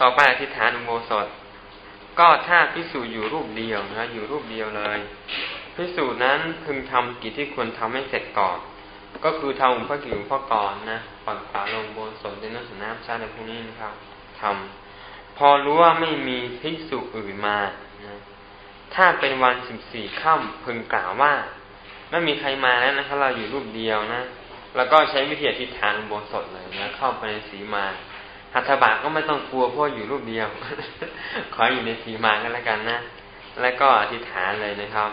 ต่อไปอธิษฐานอุโบสถ ก็ถ้าพิสูจอยู่รูปเดียวนะอยู่รูปเดียวเลยพิสูจนั้นพึงทำกิจที่ควรทำให้เสร็จก่อน ก็คือทำอุปกิจอุปกรณ์นะปักปาลงโบสถเดนน้ำสน้ำชาในพวกนี้นะครับทำพอรู้ว่าไม่มีพิสูจอื่นมานะถ้าเป็นวันสิบสี่ค่ำพึงกล่าวว่าไม่มีใครมาแล้วนะครับเราอยู่รูปเดียวนะ แล้วก็ใช้วิธีอธิษฐานอุโบสถเลยนะ เข้าไปในสีมา หัตถบาก็ไม่ต้องกลัวเพราะอยู่รูปเดียว ขออยู่ในสีมากันแล้วกันนะ แล้วก็อธิษฐานเลยนะครับ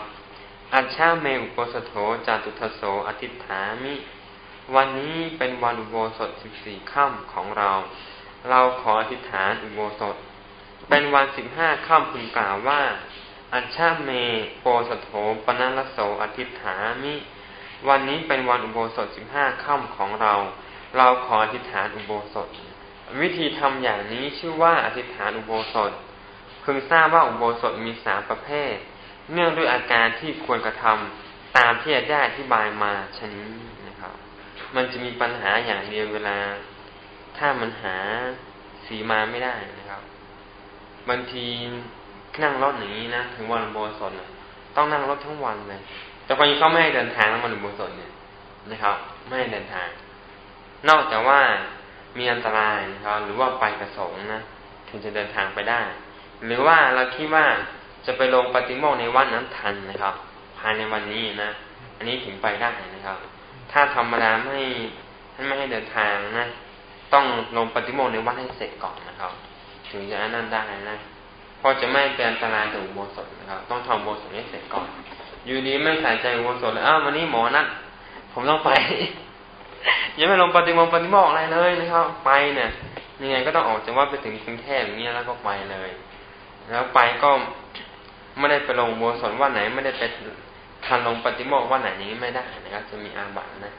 อัจฉาเมอุโปสโถจาตุทโสอธิษฐามิ วันนี้เป็นวันอุโบสถสิบสี่ค่ำของเรา เราขออธิษฐานอุโบสถ เป็นวันสิบห้าค่ำพึงกล่าวว่า อัจฉาเมโปสโถปนัลโสอธิษฐามิ วันนี้เป็นวันอุโบสถสิบห้าค่ำของเรา เราขออธิษฐานอุโบสถ วิธีทำอย่างนี้ชื่อว่าอธิษฐานอุโบสถพึงทราบว่าอุโบสถมีสามประเภท เนื่องด้วยอาการที่ควรกระทำตามที่ได้อธิบายมาชนี้นะครับ มันจะมีปัญหาอย่างเดียวเวลา ถ้ามันหาสีมาไม่ได้นะครับ บางทีนั่งรถอย่างนี้นะถึงวันอุโบสถต้องนั่งรถทั้งวันเลย แต่คนนี้เขาไม่ให้เดินทางแล้ววันอุโบสถเนี่ยนะครับ ไม่ให้เดินทาง นอกจากว่า มีอันตรายนะครับหรือว่าไปกระสงนะถึงจะเดินทางไปได้ หรือว่าเราคิดว่าจะไปลงปฏิโมกในวันนั้นทันนะครับ ภายในวันนี้นะอันนี้ถึงไปได้นะครับ ถ้าธรรมดาไม่ให้ไม่ให้เดินทางนะต้องลงปฏิโมกในวันให้เสร็จก่อนนะครับ ถึงจะนั่นได้นะพราะจะไม่เป็นอันตรายต่ออุโบสถนะครับ ต้องทำอุโบสถให้เสร็จก่อน อยู่ดีไม่ใส่ใจอุโบสถเลยอ้าววันนี้หมอนัดผมต้องไป ยังไม่ลงปฏิมงปฏิโมกอะไรเลยนะครับ ไปเนี่ยยังไงก็ต้องออกจากว่าไปถึงกรุงเทพอย่างเงี้ยแล้วก็ไปเลย แล้วไปก็ไม่ได้ไปลงโบสถว่าไหนไม่ได้ไปทันลงปฏิโมกว่าไหนอย่างนี้ไม่ได้นะครับ จะมีอาบัตินะ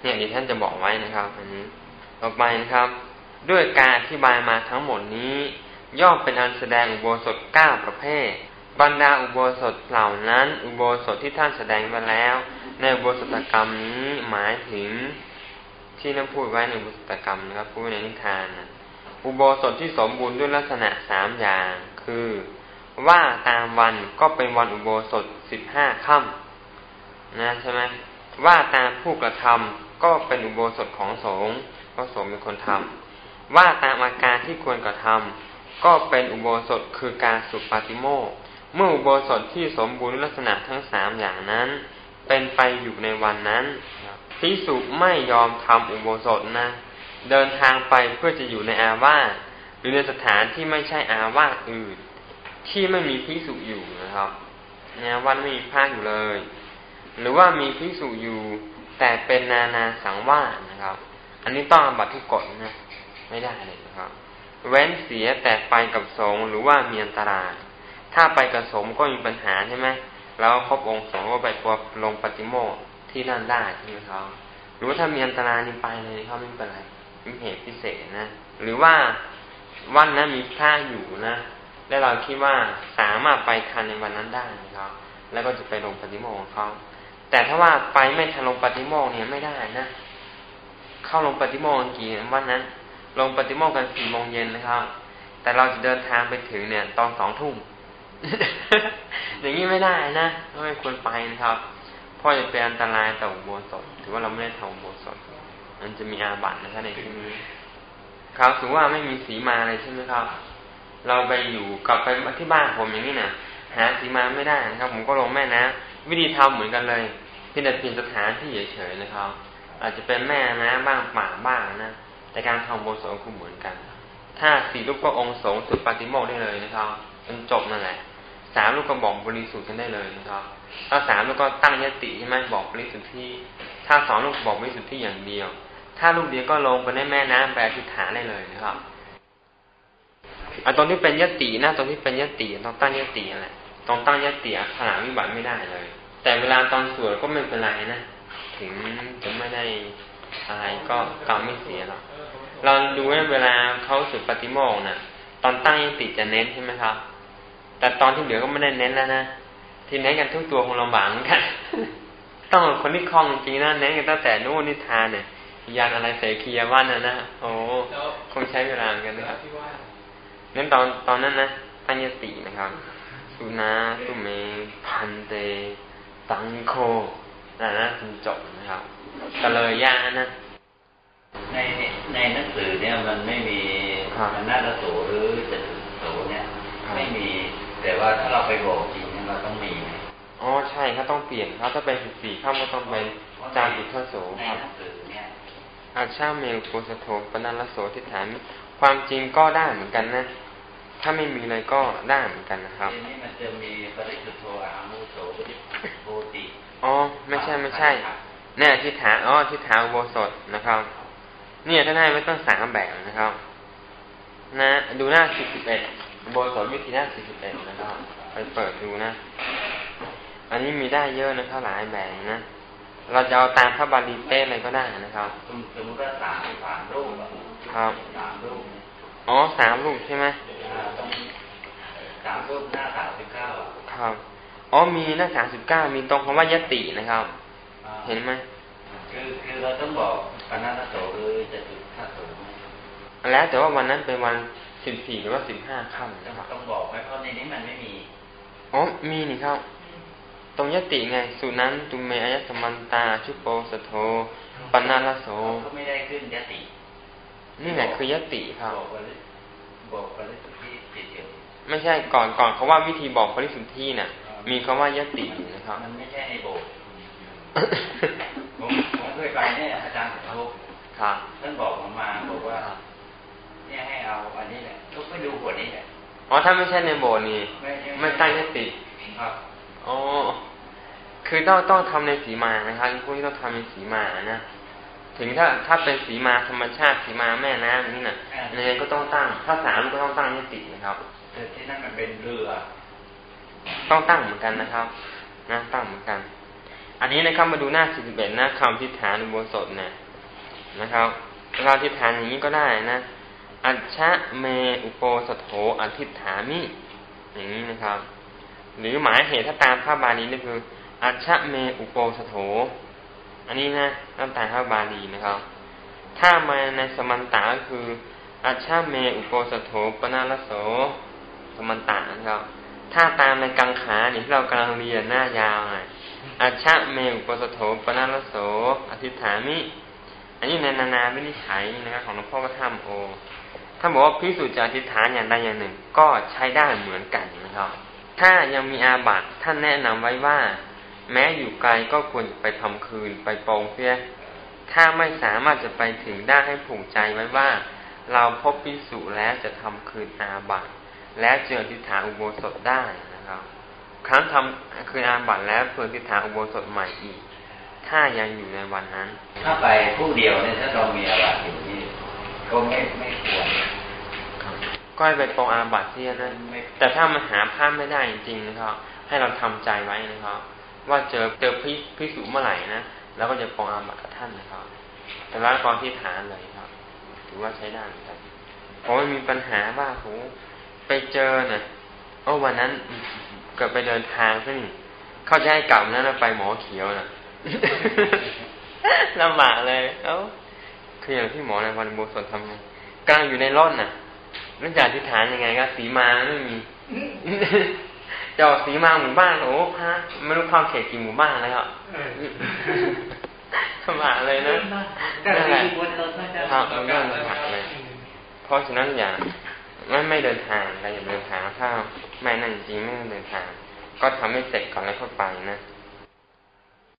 เนี่ยดิท่านจะบอกไว้นะครับ อันนี้ต่อไปนะครับ ด้วยการอธิบายมาทั้งหมดนี้ ย่อมเป็นอันแสดงอุโบสถเก้าประเภท บรรดาอุโบสถเหล่านั้น อุโบสถที่ท่านแสดงไปแล้ว ในอุโบสตกรรมนี้หมายถึงที่นั่นพูดไว้ในอุโบสตกรรมนะครับพูดในนิทานนะอุโบสถที่สมบูรณ์ด้วยลักษณะสามอย่าง คือ ว่าตามวันก็เป็นวันอุโบสถสิบห้าค่ำนะใช่ไหมว่าตามผู้กระทำก็เป็นอุโบสถของสงฆ์ก็สงฆ์เป็นคนทำว่าตามอาการที่ควรกระทำก็เป็นอุโบสถคือการสุปฏิโมก เมื่ออุโบสถที่สมบูรณ์ลักษณะทั้งสามอย่างนั้น เป็นไปอยู่ในวันนั้นพิสุไม่ยอมทำอุโบสถนะ เดินทางไปเพื่อจะอยู่ในอาวาสหรือในสถานที่ไม่ใช่อาวาสอื่น ที่ไม่มีพิสุอยู่นะครับในอาวาสไม่มีพระอยู่เลย หรือว่ามีพิสุอยู่แต่เป็นนานาสังวาสนะครับ อันนี้ต้องอบัตทุกกฎนะ ไม่ได้เลยนะครับ เว้นเสียแต่ไปกับสงหรือว่ามีอันตราย ถ้าไปกับสงก็มีปัญหาใช่ไหมแล้วครบองค์สองก็ไปตัวลงปฏิโมกที่นั่นได้ใช่ไหมครับหรือว่าถ้ามีอันตรายนี่ไปเลยเขาไม่เป็นไรมีเหตุพิเศษนะ หรือว่าวันนั้นมีพระอยู่นะ และเราคิดว่าสามารถไปทันในวันนั้นได้นะครับ แล้วก็จะไปลงปฏิโมกของเขาแต่ถ้าว่าไปไม่ทันลงปฏิโมกเนี่ยไม่ได้นะ เข้าลงปฏิโมกกี่วันนั้น ลงปฏิโมกกันสี่โมงเย็นนะครับ แต่เราจะเดินทางไปถึงเนี่ย ตอนสองทุ่ม อย่างนี้ไม่ได้นะไม่ควรไปนะครับเพราะจะเป็นอันตรายต่ออุโบสถถือว่าเราไม่ได้ทำอุโบสถมันจะมีอาบัตินะครับในที่นี้ครับถือว่าไม่มีสีมาเลยใช่ไหมครับ เราไปอยู่กลับไปที่บ้านผมอย่างนี้นะหาสีมาไม่ได้นะครับ ผมก็ลงแม่นะวิธีทำเหมือนกันเลยเพียงแต่เปลี่ยนสถานที่เฉยๆนะครับ อาจจะเป็นแม่นะบ้างป่าบ้างนะแต่การทำโบสถคือเหมือนกัน ถ้าสีรูปก็องค์สงสุดปฏิโมกได้เลยนะครับจนจบนั่นแหละ สามลูกก็บอกบริสุทธิ์กันได้เลยนะครับถ้าสามลูกก็ตั้งยติใช่ไหมบอกบริสุทธิ์ที่ถ้าสองลูกบอกบริสุทธิ์ที่อย่างเดียว ถ้าลูกเดียวก็ลงไปในแม่น้ำไปอธิษฐานได้เลยนะครับอันตรงที่เป็นยตินะตรงที่เป็นยติต้องตั้งยติแหละต้องตั้งยติขณะวิบัติไม่ได้เลย แต่เวลาตอนสวดก็ไม่เป็นไรนะถึงจะไม่ได้อะไรก็กรรมไม่เสียหรอกเราดูว่าเวลาเขาสุดปฏิโมกนะ่ะ ตอนตั้งยติจะเน้นใช่ไหมครับ แต่ตอนที่เหลือก็ไม่ได้เน้นแล้วนะที่เน้นกันทุกตัวคงลำบากเหมือนกันต้องคนที่คล่องจริงๆนะเน้นกันตั้งแต่นู้นนิทานเนี่ยยานอะไรเสกียวันนะนะโอ้คงใช้เวลาเหมือนกันนะครับงั้นตอนตอนนั้นนะตั้งยตินะครับสุนาสุเมพันเตตังโคนะนะถึงจบนะครับกะเลยยานะในในหนังสือเนี่ยมันไม่มีมันนาฏโสหรือจะโสเนี่ยไม่มี แต่ว่าถ้าเราไปบอกจริงเนี่ยเราต้องมีไหมอ๋อใช่เขาต้องเปลี่ยนครับถ้าเป็นสิบสี่ข้ามก็ต้องเป็นจามอุทโสครับอาชาเมลโกสโทปนัลโสทิฏฐานความจริงก็ได้เหมือนกันนะ ถ้าไม่มีเลยก็ได้เหมือนกันนะครับนี่มันจะมีปริสุทธโธอามุโสปริโภติอ๋อไม่ใช่ไม่ใช่แน่ทิฏฐานอ๋อทิฏฐานอุโบสถนะครับเนี่ยถ้าได้ไม่ต้องสามแบบนะครับ นะ ดูหน้าสิบสิบเอ็ดอุ โบสถวิธีหน้าสิบสิบเอ็ดนะครับ ไปเปิดดูนะ อันนี้มีได้เยอะนะครับหลายแบบนะ เราจะเอาตามพระบาลีเป๊ะอะไรก็ได้นะครับสมมติว่าสามสามรูปครับสามรูปอ๋อสามรูปใช่ไหมสามรูปหน้าสามสิบเก้าครับอ๋อมีหน้าสามสิบเก้ามีตรงคำว่ายตินะครับ เห็นไหมคือคือเราต้องบอกปณะโสหรือจะจุดท่าโสแล้วแต่ว่าวันนั้นเป็นวัน สิบสี่หรือว่าสิบห้าค่ำนะครับต้องบอกไหมเพราะในนี้มันไม่มีอ๋อมีนี่ครับ ตรงยติไง สุนั้นตุเมอายสมันตา ชุโปสโทปนาลโสก็ไม่ได้ขึ้นยติ นี่แหละคือยติครับบอกปริสุทธิเฉยไม่ใช่ก่อนก่อนเขาว่าวิธีบอกปริสุทธิน่ะ มีคำว่ายตินะครับมันไม่ใช่ในโบสผมผมเคยไปเนี่ยอาจารย์เขาครับท่านบอกผมมาบอกว่า เนี่ยให้เอาอันนี้แหละทุกไปดูหัวนี้แหละอ๋อถ้าไม่ใช่ในโบสถ์นี่ไม่ตั้งยติครับอ๋อคือต้องต้องทำในสีมานะครับพวกนี้ต้องทำในสีมานะถึงถ้าถ้าเป็นสีมาธรรมชาติสีมาแม่น้ำนี่นะยังไงก็ต้องตั้ง ถ้าสามก็ต้องตั้งยตินะครับแต่ที่นั่นมันเป็นเรือ ต้องตั้งเหมือนกันนะครับนะตั้งเหมือนกัน อันนี้นะครับมาดูหน้าสี่สิบเอ็ดนะคำทิฏฐานอุโบสถนะนะครับ เราทิฏฐานอย่างนี้ก็ได้นะ อัจฉะเมอุโปสโถอธิษฐามิอย่างนี้นะครับ หรือหมายเหตุถ้าตามพระบาลีนี่คือ อัชเมอุโปสโถ อันนี้นะตามตามพระบาลีนะครับ ถ้ามาในสมันตาก็คือ อัชเมอุโปสโถปนาลโสสมันตานะครับ ถ้าตามในกังขาเนี่ยที่เรากำลังเรียนหน้ายาวไงอัชเมอุโปสโถปนาลโสอธิษฐามิ อันนี้ในนานาวินิจฉัยนะครับของหลวงพ่อพระธรรมโอถ้าบอกว่าพิสูจน์จะอธิษฐานอย่างใดอย่างหนึ่ง ก็ใช้ได้เหมือนกันนะครับถ้ายังมีอาบัตท่านแนะนำไว้ว่า แม้อยู่ไกลก็ควรไปทำคืนไปปองเสียถ้าไม่สามารถจะไปถึงได้ให้ผูกใจไว้ว่า เราพบพิสุแล้วจะทำคืนอาบัตและเจอทิฏฐานอุโบสถได้นะครับ ครั้งทำคืนอาบัตแล้วเพื่อทิฏฐานอุโบสถใหม่อีก ถ้ายังอยู่ในวันนั้น ถ้าไปผู้เดียวเนี่ยถ้าเรามีอาบัตอยู่นี่ก็ไม่ไม่ควรก็ให้ไปปองอาบัตเสียนะแต่ถ้ามันหาภาพไม่ได้จริงๆนะครับ ให้เราทำใจไว้นะครับ ว่าเจอเจอพิพิสุเมื่อไหร่นะแล้วก็จะปองอาบัตกับท่านนะครับ แต่ละกรที่ฐานเลยครับ ถือว่าใช้ได้เหมือนกันผมมีปัญหาว่าโหไปเจอเนี่ยโอ้วันนั้นเกิดไปเดินทางซึ่งเขาจะให้กลับนั้นไปหมอเขียวนะ ลำบากเลยเอ้าคืออย่างที่หมอในวันบุษทำไงกลางอยู่ในร่อนน่ะนั่นจะอธิษฐานยังไงก็สีมาไม่มีจะออกสีมาหมู่บ้านโอ้ฮะไม่รู้ความเขตกี่หมู่บ้านเลยครับสมาเลยนะนั่นแหละครับเรื่องปัญเลยเพราะฉะนั้นอย่าไม่ไม่เดินทางแต่อย่าเดินทางถ้าไม่นั่นจริงไม่เดินทาง ก็ทำให้เสร็จก่อนแล้วค่อยไปนะ